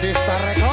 Bautista Record.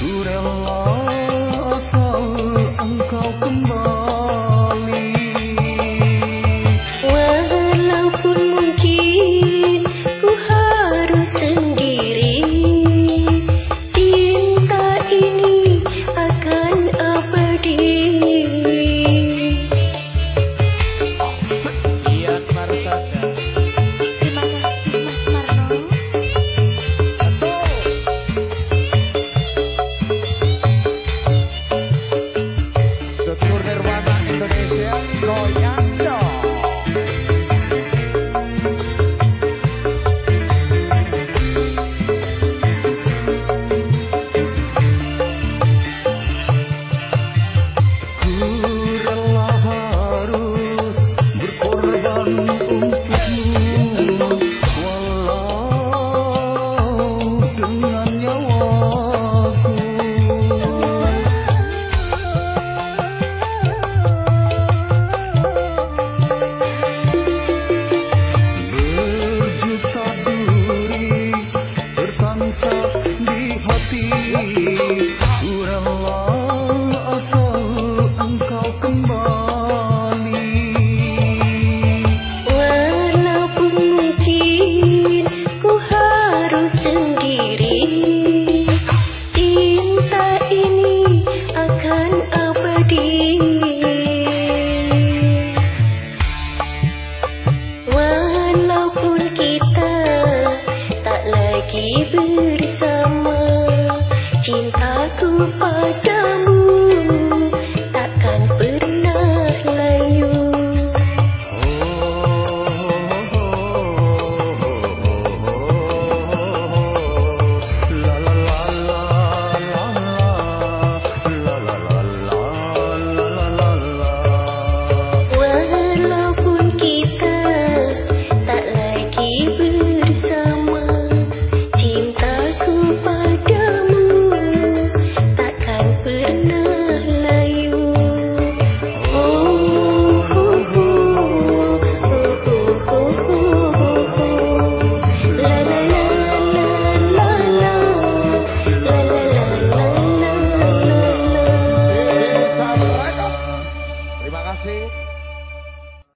who Surama pergi